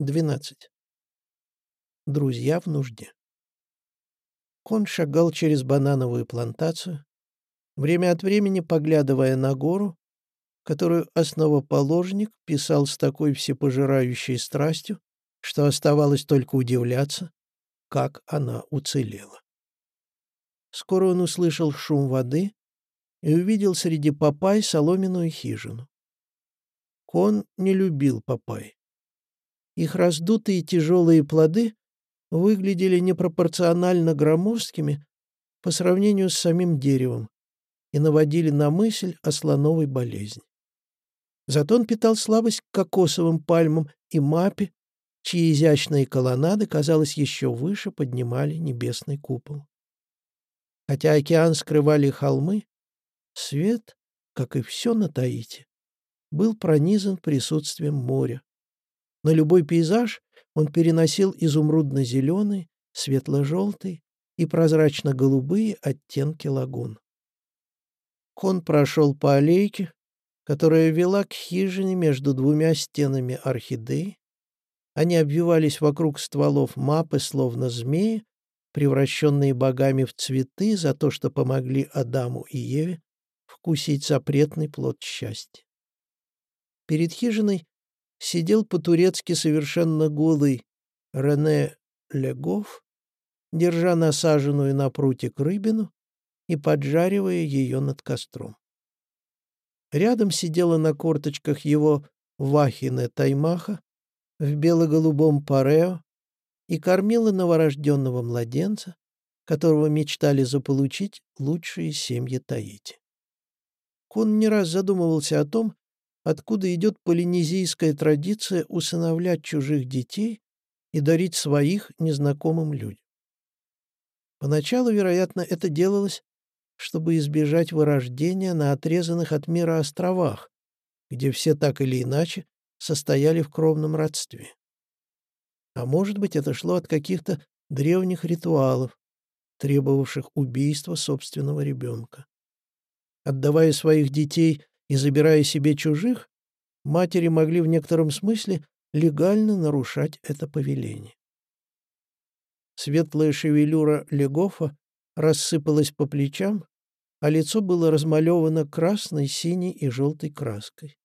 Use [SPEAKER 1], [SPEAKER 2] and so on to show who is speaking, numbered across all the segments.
[SPEAKER 1] 12. Друзья в нужде. Кон шагал через банановую плантацию, время от времени поглядывая на гору, которую основоположник писал с такой всепожирающей страстью, что оставалось только удивляться, как она уцелела. Скоро он услышал шум воды и увидел среди папай соломенную хижину. Кон не любил папай. Их раздутые тяжелые плоды выглядели непропорционально громоздкими по сравнению с самим деревом и наводили на мысль о слоновой болезни. Зато он питал слабость к кокосовым пальмам и мапе, чьи изящные колоннады, казалось, еще выше поднимали небесный купол. Хотя океан скрывали холмы, свет, как и все на Таити, был пронизан присутствием моря, на любой пейзаж он переносил изумрудно-зеленый, светло-желтый и прозрачно-голубые оттенки лагун. Хон прошел по аллейке, которая вела к хижине между двумя стенами орхидей. Они обвивались вокруг стволов мапы, словно змеи, превращенные богами в цветы за то, что помогли Адаму и Еве вкусить запретный плод счастья. Перед хижиной сидел по-турецки совершенно голый Рене Легов, держа насаженную на прутик рыбину и поджаривая ее над костром. Рядом сидела на корточках его Вахине Таймаха в бело-голубом парео и кормила новорожденного младенца, которого мечтали заполучить лучшие семьи Таити. Кун не раз задумывался о том, откуда идет полинезийская традиция усыновлять чужих детей и дарить своих незнакомым людям. Поначалу, вероятно, это делалось, чтобы избежать вырождения на отрезанных от мира островах, где все так или иначе состояли в кровном родстве. А может быть, это шло от каких-то древних ритуалов, требовавших убийства собственного ребенка. Отдавая своих детей и забирая себе чужих, матери могли в некотором смысле легально нарушать это повеление. Светлая шевелюра Легофа рассыпалась по плечам, а лицо было размалевано красной, синей и желтой краской.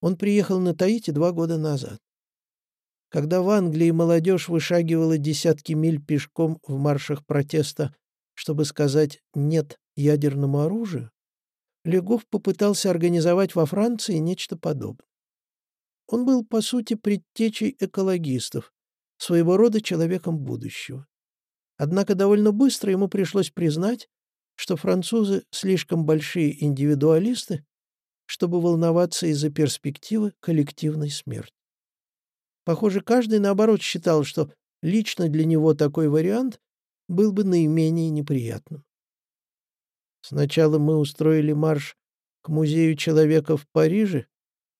[SPEAKER 1] Он приехал на Таити два года назад. Когда в Англии молодежь вышагивала десятки миль пешком в маршах протеста, чтобы сказать «нет» ядерному оружию, Легов попытался организовать во Франции нечто подобное. Он был, по сути, предтечей экологистов, своего рода человеком будущего. Однако довольно быстро ему пришлось признать, что французы слишком большие индивидуалисты, чтобы волноваться из-за перспективы коллективной смерти. Похоже, каждый, наоборот, считал, что лично для него такой вариант был бы наименее неприятным. Сначала мы устроили марш к музею человека в Париже,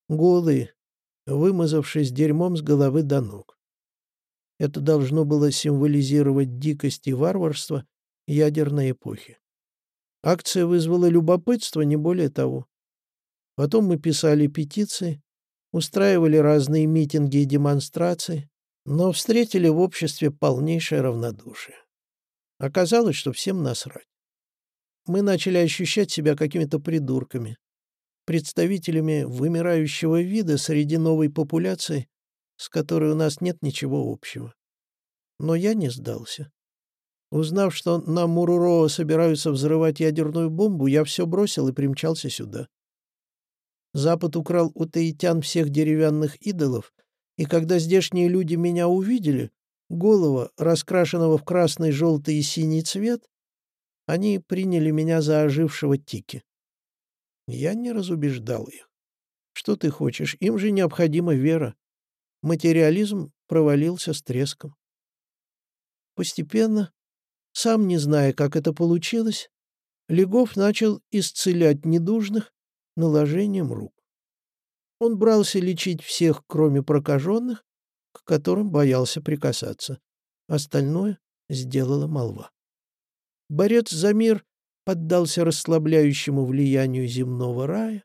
[SPEAKER 1] голые, вымазавшись дерьмом с головы до ног. Это должно было символизировать дикость и варварство ядерной эпохи. Акция вызвала любопытство, не более того. Потом мы писали петиции, устраивали разные митинги и демонстрации, но встретили в обществе полнейшее равнодушие. Оказалось, что всем насрать мы начали ощущать себя какими-то придурками, представителями вымирающего вида среди новой популяции, с которой у нас нет ничего общего. Но я не сдался. Узнав, что на Муруро собираются взрывать ядерную бомбу, я все бросил и примчался сюда. Запад украл у таитян всех деревянных идолов, и когда здешние люди меня увидели, голова, раскрашенного в красный, желтый и синий цвет, они приняли меня за ожившего Тики. Я не разубеждал их. Что ты хочешь? Им же необходима вера. Материализм провалился с треском. Постепенно, сам не зная, как это получилось, Легов начал исцелять недужных наложением рук. Он брался лечить всех, кроме прокаженных, к которым боялся прикасаться. Остальное сделала молва. Борец за мир поддался расслабляющему влиянию земного рая,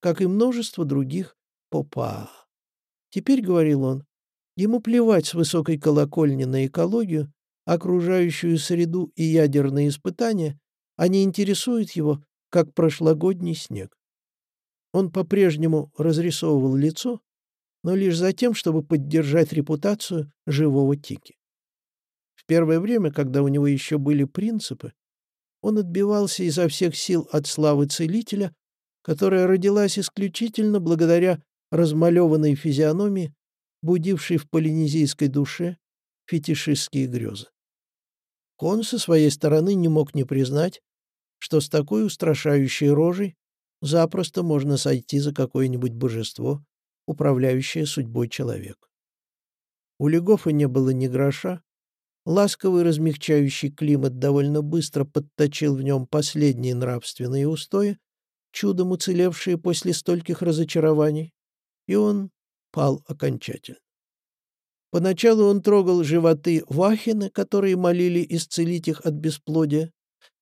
[SPEAKER 1] как и множество других попа. Теперь, — говорил он, Ему плевать с высокой колокольни на экологию, окружающую среду и ядерные испытания, они интересуют его, как прошлогодний снег. Он по-прежнему разрисовывал лицо, но лишь за тем, чтобы поддержать репутацию живого Тики. Первое время, когда у него еще были принципы, он отбивался изо всех сил от славы целителя, которая родилась исключительно благодаря размалеванной физиономии, будившей в полинезийской душе фетишистские грезы. Он со своей стороны не мог не признать, что с такой устрашающей рожей запросто можно сойти за какое-нибудь божество, управляющее судьбой человека. У Легофа не было ни гроша, ласковый размягчающий климат довольно быстро подточил в нем последние нравственные устои, чудом уцелевшие после стольких разочарований, и он пал окончательно. Поначалу он трогал животы Вахины, которые молили исцелить их от бесплодия,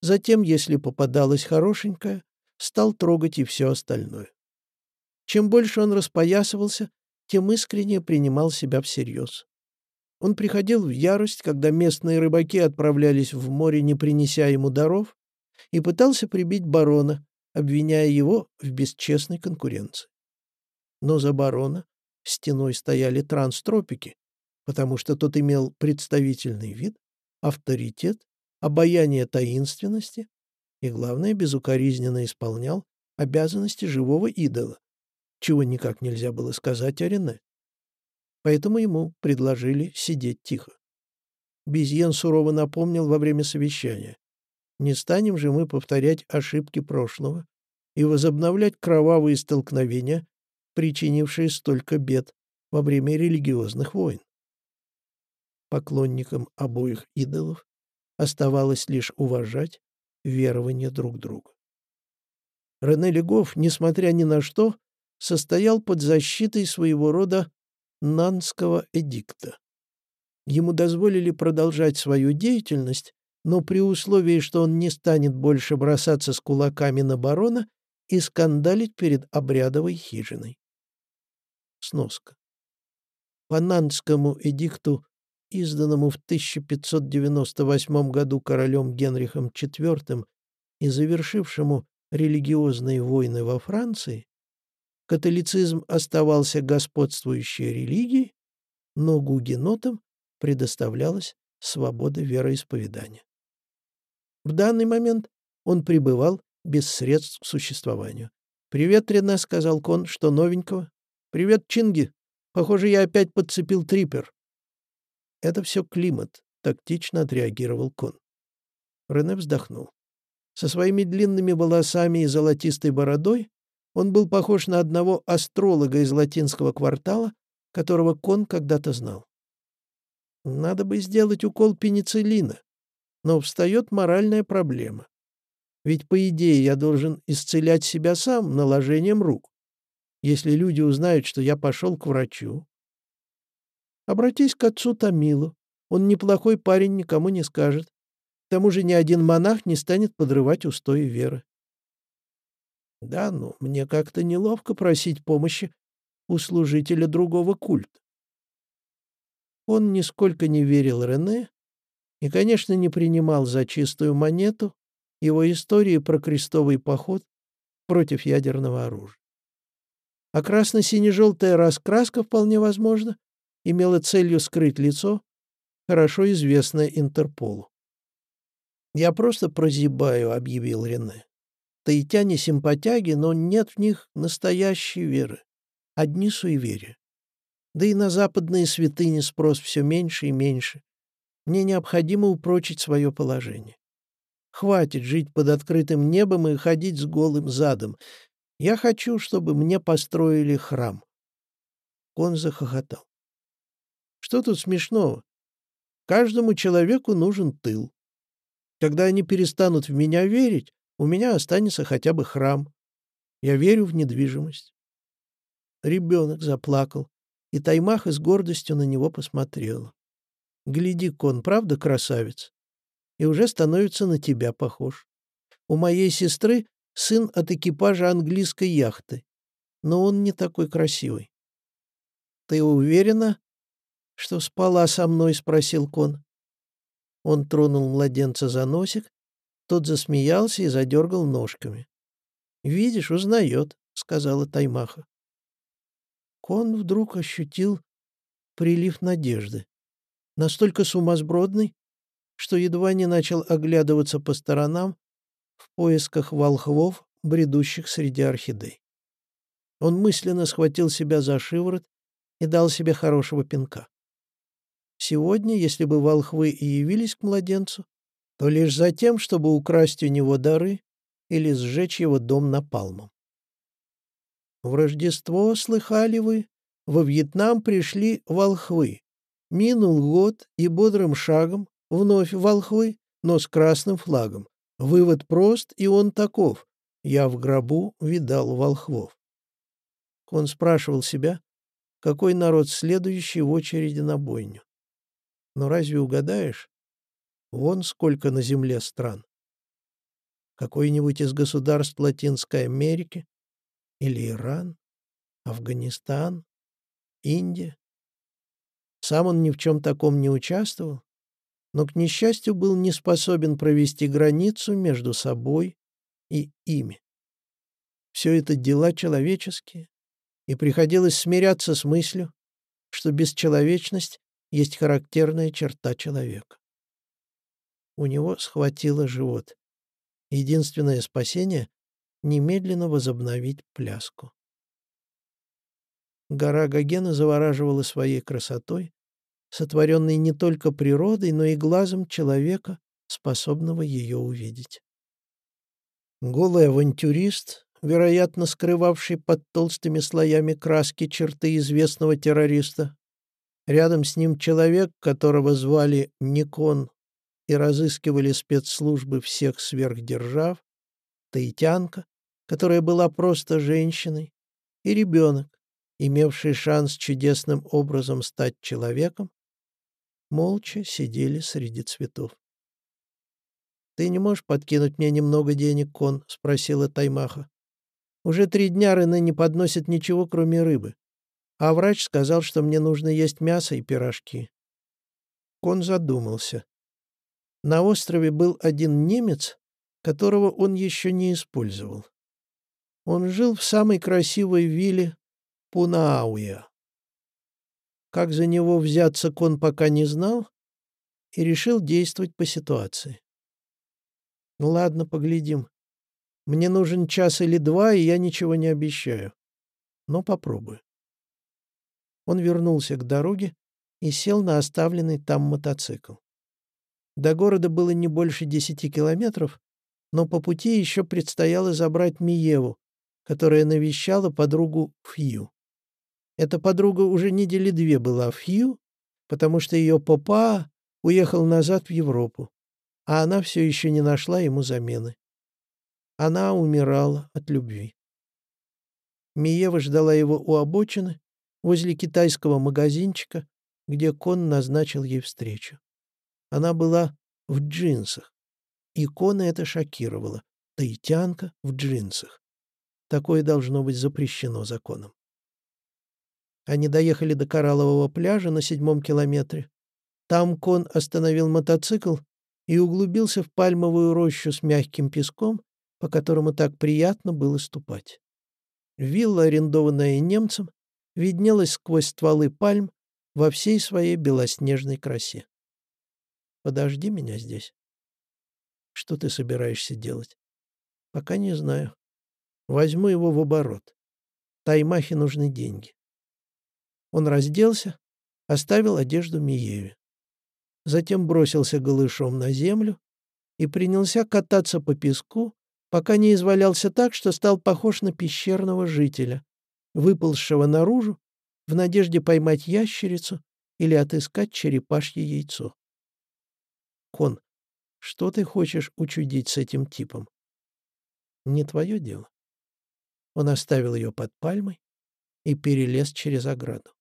[SPEAKER 1] затем, если попадалась хорошенькая, стал трогать и все остальное. Чем больше он распоясывался, тем искренне принимал себя всерьез. Он приходил в ярость, когда местные рыбаки отправлялись в море, не принеся ему даров, и пытался прибить барона, обвиняя его в бесчестной конкуренции. Но за барона стеной стояли транстропики, потому что тот имел представительный вид, авторитет, обаяние таинственности и, главное, безукоризненно исполнял обязанности живого идола, чего никак нельзя было сказать о Рене. Поэтому ему предложили сидеть тихо. Безьен сурово напомнил во время совещания. Не станем же мы повторять ошибки прошлого и возобновлять кровавые столкновения, причинившие столько бед во время религиозных войн. Поклонникам обоих идолов оставалось лишь уважать верования друг друга. Рене Легов, несмотря ни на что, состоял под защитой своего рода Нанского эдикта. Ему дозволили продолжать свою деятельность, но при условии, что он не станет больше бросаться с кулаками на барона и скандалить перед обрядовой хижиной. Сноска. По Нанскому эдикту изданному в 1598 году королем Генрихом IV и завершившему религиозные войны во Франции, католицизм оставался господствующей религией, но гугенотам предоставлялась свобода вероисповедания. В данный момент он пребывал без средств к существованию. «Привет, Рене», — сказал Кон, — «что новенького?» «Привет, Чинги. Похоже, я опять подцепил трипер». «Это все климат», — тактично отреагировал Кон. Рене вздохнул. Со своими длинными волосами и золотистой бородой он был похож на одного астролога из латинского квартала, которого Кон когда-то знал. Надо бы сделать укол пенициллина, но встает моральная проблема. Ведь, по идее, я должен исцелять себя сам наложением рук. Если люди узнают, что я пошел к врачу, Обратись к отцу Томилу. Он неплохой парень, никому не скажет. К тому же ни один монах не станет подрывать устои веры. Да, ну, мне как-то неловко просить помощи у служителя другого культа. Он нисколько не верил Рене и, конечно, не принимал за чистую монету его истории про крестовый поход против ядерного оружия. А красно-сине-желтая раскраска, вполне возможно, имела целью скрыть лицо, хорошо известное Интерполу. «Я просто прозябаю», — объявил Рене. «Таитяне симпатяги, но нет в них настоящей веры. Одни суеверия. Да и на западные святыни спрос все меньше и меньше. Мне необходимо упрочить свое положение. Хватит жить под открытым небом и ходить с голым задом. Я хочу, чтобы мне построили храм». Он захохотал. Что тут смешного? Каждому человеку нужен тыл. Когда они перестанут в меня верить, у меня останется хотя бы храм. Я верю в недвижимость. Ребенок заплакал, и Таймаха с гордостью на него посмотрела. Гляди, кон, правда красавец? И уже становится на тебя похож. У моей сестры сын от экипажа английской яхты, но он не такой красивый. Ты уверена, что спала со мной?» — спросил Кон. Он тронул младенца за носик, тот засмеялся и задергал ножками. «Видишь, узнает», — сказала Таймаха. Кон вдруг ощутил прилив надежды, настолько сумасбродный, что едва не начал оглядываться по сторонам в поисках волхвов, бредущих среди орхидей. Он мысленно схватил себя за шиворот и дал себе хорошего пинка. Сегодня, если бы волхвы и явились к младенцу, то лишь за тем, чтобы украсть у него дары или сжечь его дом напалмом. В Рождество, слыхали вы, во Вьетнам пришли волхвы. Минул год, и бодрым шагом вновь волхвы, но с красным флагом. Вывод прост, и он таков. Я в гробу видал волхвов. Он спрашивал себя, какой народ следующий в очереди на бойню. Но разве угадаешь? Вон сколько на земле стран. Какой-нибудь из государств Латинской Америки? Или Иран? Афганистан? Индия? Сам он ни в чем таком не участвовал, но, к несчастью, был не способен провести границу между собой и ими. Все это дела человеческие, и приходилось смиряться с мыслью, что бесчеловечность есть характерная черта человека. У него схватило живот. Единственное спасение — немедленно возобновить пляску. Гора Гогена завораживала своей красотой, сотворенной не только природой, но и глазом человека, способного ее увидеть. Голый авантюрист, вероятно, скрывавший под толстыми слоями краски черты известного террориста, рядом с ним человек, которого звали Никон и разыскивали спецслужбы всех сверхдержав, таитянка, которая была просто женщиной, и ребенок, имевший шанс чудесным образом стать человеком, молча сидели среди цветов. «Ты не можешь подкинуть мне немного денег, Кон?» — спросила Таймаха. «Уже три дня Рене не подносит ничего, кроме рыбы. А врач сказал, что мне нужно есть мясо и пирожки». Кон задумался. На острове был один немец, которого он еще не использовал. Он жил в самой красивой вилле Пунауя. Как за него взяться Кон пока не знал и решил действовать по ситуации. Ну ладно, поглядим. Мне нужен час или два, и я ничего не обещаю. Но попробую. Он вернулся к дороге и сел на оставленный там мотоцикл. До города было не больше десяти километров, но по пути еще предстояло забрать Миеву, которая навещала подругу Фью. Эта подруга уже недели две была в Фью, потому что ее папа уехал назад в Европу, а она все еще не нашла ему замены. Она умирала от любви. Миева ждала его у обочины, возле китайского магазинчика, где Кон назначил ей встречу. Она была в джинсах. Икона это шокировала. Таитянка в джинсах. Такое должно быть запрещено законом. Они доехали до Кораллового пляжа на седьмом километре. Там Кон остановил мотоцикл и углубился в пальмовую рощу с мягким песком, по которому так приятно было ступать. Вилла, арендованная немцем, виднелась сквозь стволы пальм во всей своей белоснежной красе. Подожди меня здесь. Что ты собираешься делать? Пока не знаю. Возьму его в оборот. Таймахе нужны деньги. Он разделся, оставил одежду Миеве. Затем бросился голышом на землю и принялся кататься по песку, пока не извалялся так, что стал похож на пещерного жителя, выползшего наружу в надежде поймать ящерицу или отыскать черепашье яйцо. Кон, что ты хочешь учудить с этим типом? Не твое дело. Он оставил ее под пальмой и перелез через ограду.